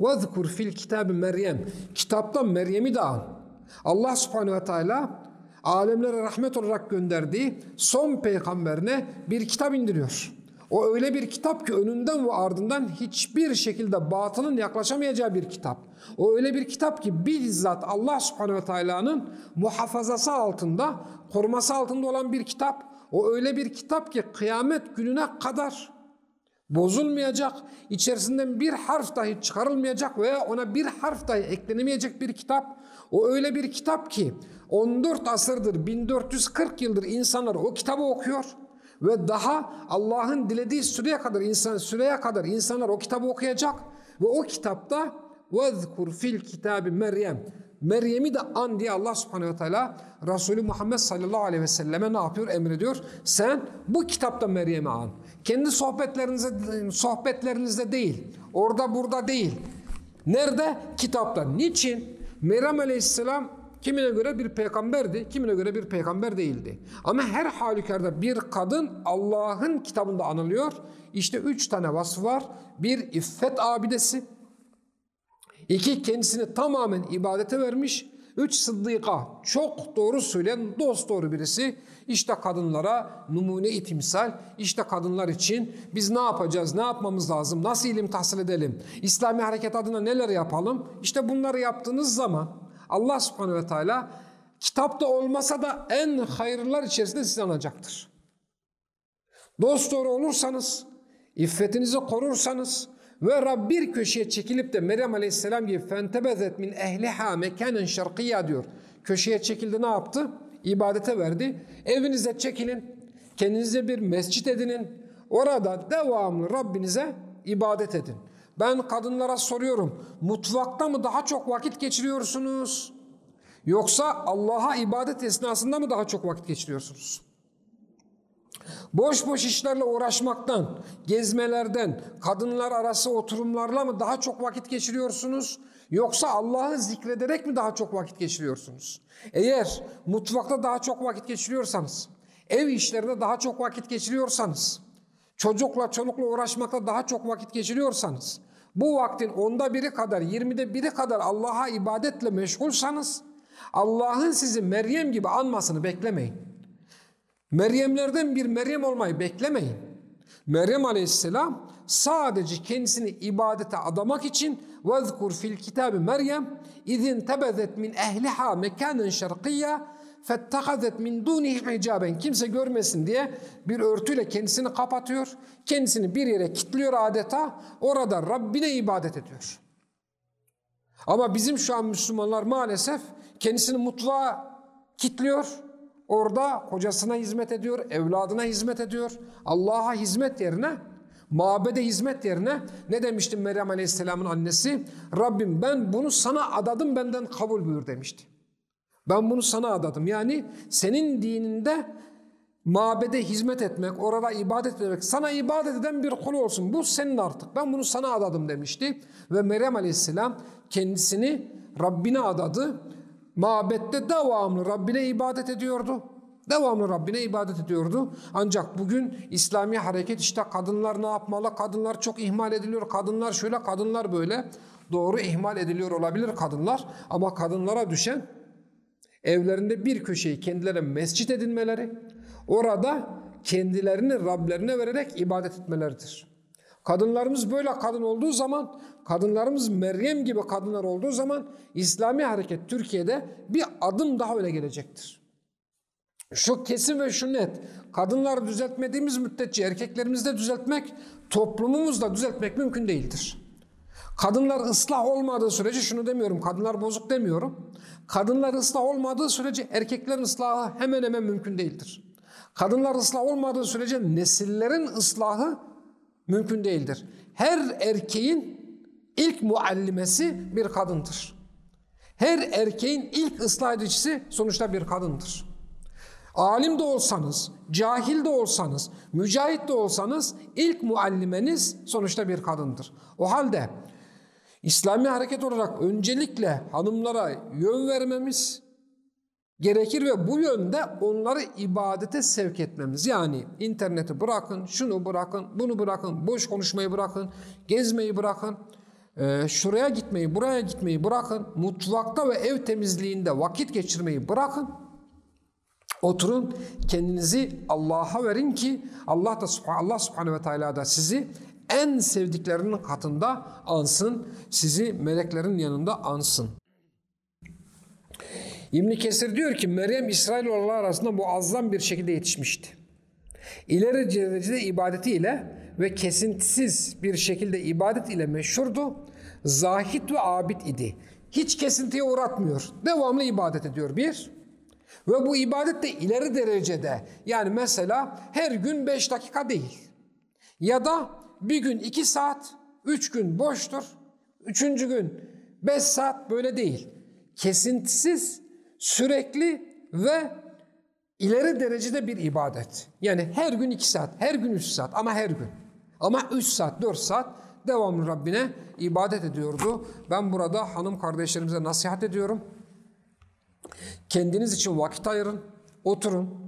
وَذْكُرْ fil kitabı Meryem. Kitaptan Meryem'i de an. Allah subhanehu ve teala alemlere rahmet olarak gönderdiği son peygamberine bir kitap indiriyor. O öyle bir kitap ki önünden ve ardından hiçbir şekilde batılın yaklaşamayacağı bir kitap. O öyle bir kitap ki bizzat Allah subhanehu ve teala'nın muhafazası altında, koruması altında olan bir kitap. O öyle bir kitap ki kıyamet gününe kadar bozulmayacak, içerisinden bir harf dahi çıkarılmayacak veya ona bir harf dahi eklenemeyecek bir kitap. O öyle bir kitap ki 14 asırdır, 1440 yıldır insanlar o kitabı okuyor ve daha Allah'ın dilediği süreye kadar insan süreye kadar insanlar o kitabı okuyacak ve o kitapta vezkur fil kitabi Meryem Meryem'i de an diye Allah subhanehu ve teala Resulü Muhammed sallallahu aleyhi ve selleme ne yapıyor? Emrediyor. Sen bu kitapta Meryem'i an. Kendi sohbetlerinizde, sohbetlerinizde değil. Orada burada değil. Nerede? Kitapta. Niçin? Meryem aleyhisselam kimine göre bir peygamberdi, kimine göre bir peygamber değildi. Ama her halükarda bir kadın Allah'ın kitabında anılıyor. İşte üç tane vasfı var. Bir iffet abidesi, İki kendisini tamamen ibadete vermiş. Üç sıddıka çok doğru söyleyen dost doğru birisi. İşte kadınlara numune-i timsal. İşte kadınlar için biz ne yapacağız, ne yapmamız lazım, nasıl ilim tahsil edelim, İslami hareket adına neler yapalım. İşte bunları yaptığınız zaman Allah subhanehu ve teala kitapta olmasa da en hayırlar içerisinde sizi anacaktır. Dost doğru olursanız, iffetinizi korursanız, ve Rab bir köşeye çekilip de Meryem Aleyhisselam gibi fentebezet min ehliha mekanen şarkıya diyor. Köşeye çekildi ne yaptı? İbadete verdi. Evinize çekilin. Kendinize bir mescit edinin. Orada devamlı Rabbinize ibadet edin. Ben kadınlara soruyorum. Mutfakta mı daha çok vakit geçiriyorsunuz? Yoksa Allah'a ibadet esnasında mı daha çok vakit geçiriyorsunuz? Boş boş işlerle uğraşmaktan, gezmelerden, kadınlar arası oturumlarla mı daha çok vakit geçiriyorsunuz? Yoksa Allah'ı zikrederek mi daha çok vakit geçiriyorsunuz? Eğer mutfakta daha çok vakit geçiriyorsanız, ev işlerinde daha çok vakit geçiriyorsanız, çocukla çolukla uğraşmakta daha çok vakit geçiriyorsanız, bu vaktin onda biri kadar, yirmide biri kadar Allah'a ibadetle meşgulsanız, Allah'ın sizi Meryem gibi anmasını beklemeyin. Meryemlerden bir Meryem olmayı beklemeyin. Meryem aleyhisselam sadece kendisini ibadete adamak için وَذْكُرْ fil kitabı Meryem اِذِنْ تَبَذَتْ مِنْ اَهْلِهَا مَكَانًا شَرْقِيًّا فَاتَّخَذَتْ مِنْ دُونِهِ hicaben Kimse görmesin diye bir örtüyle kendisini kapatıyor. Kendisini bir yere kilitliyor adeta. Orada Rabbine ibadet ediyor. Ama bizim şu an Müslümanlar maalesef kendisini mutfağa kilitliyor Orada kocasına hizmet ediyor, evladına hizmet ediyor. Allah'a hizmet yerine, mabede hizmet yerine ne demişti Meryem Aleyhisselam'ın annesi? Rabbim ben bunu sana adadım benden kabul buyur demişti. Ben bunu sana adadım. Yani senin dininde mabede hizmet etmek, orada ibadet etmek, sana ibadet eden bir kul olsun. Bu senin artık. Ben bunu sana adadım demişti. Ve Meryem Aleyhisselam kendisini Rabbine adadı Mabette devamlı Rabbine ibadet ediyordu. Devamlı Rabbine ibadet ediyordu. Ancak bugün İslami hareket işte kadınlar ne yapmalı? Kadınlar çok ihmal ediliyor. Kadınlar şöyle, kadınlar böyle. Doğru ihmal ediliyor olabilir kadınlar. Ama kadınlara düşen evlerinde bir köşeyi kendilerine mescit edinmeleri, orada kendilerini Rablerine vererek ibadet etmeleridir. Kadınlarımız böyle kadın olduğu zaman, kadınlarımız Meryem gibi kadınlar olduğu zaman İslami hareket Türkiye'de bir adım daha öne gelecektir. Şu kesin ve şu net. Kadınları düzeltmediğimiz müddetçe erkeklerimizde düzeltmek, toplumumuzda düzeltmek mümkün değildir. Kadınlar ıslah olmadığı sürece şunu demiyorum, kadınlar bozuk demiyorum. Kadınlar ıslah olmadığı sürece erkeklerin ıslahı hemen hemen mümkün değildir. Kadınlar ıslah olmadığı sürece nesillerin ıslahı mümkün değildir. Her erkeğin ilk muallimesi bir kadındır. Her erkeğin ilk ıslah edicisi sonuçta bir kadındır. Alim de olsanız, cahil de olsanız, mücahit de olsanız ilk muallimeniz sonuçta bir kadındır. O halde İslami hareket olarak öncelikle hanımlara yön vermemiz, gerekir ve bu yönde onları ibadete sevk etmemiz. Yani interneti bırakın, şunu bırakın, bunu bırakın, boş konuşmayı bırakın, gezmeyi bırakın. e, şuraya gitmeyi, buraya gitmeyi bırakın. Mutfakta ve ev temizliğinde vakit geçirmeyi bırakın. Oturun kendinizi Allah'a verin ki Allah da Allah Subhanahu ve Teala da sizi en sevdiklerinin katında ansın. Sizi meleklerin yanında ansın. İbn Kesir diyor ki Meryem İsrailoğulları arasında muazzam bir şekilde yetişmişti. İleri derecede ibadetiyle ve kesintisiz bir şekilde ibadet ile meşhurdu. Zahit ve abid idi. Hiç kesintiye uğratmıyor. Devamlı ibadet ediyor bir. Ve bu ibadet de ileri derecede. Yani mesela her gün beş dakika değil. Ya da bir gün iki saat, üç gün boştur. Üçüncü gün beş saat böyle değil. Kesintisiz, sürekli ve ileri derecede bir ibadet. Yani her gün iki saat, her gün üç saat ama her gün. Ama üç saat, dört saat devamlı Rabbine ibadet ediyordu. Ben burada hanım kardeşlerimize nasihat ediyorum. Kendiniz için vakit ayırın, oturun.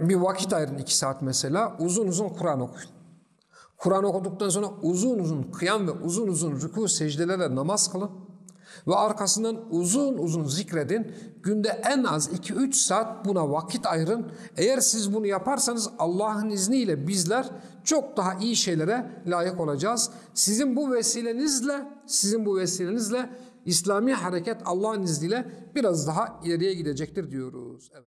Bir vakit ayırın iki saat mesela, uzun uzun Kur'an okuyun. Kur'an okuduktan sonra uzun uzun kıyam ve uzun uzun rükû secdelerle namaz kılın. Ve arkasından uzun uzun zikredin. Günde en az 2-3 saat buna vakit ayırın. Eğer siz bunu yaparsanız Allah'ın izniyle bizler çok daha iyi şeylere layık olacağız. Sizin bu vesilenizle, sizin bu vesilenizle İslami hareket Allah'ın izniyle biraz daha ileriye gidecektir diyoruz. Evet.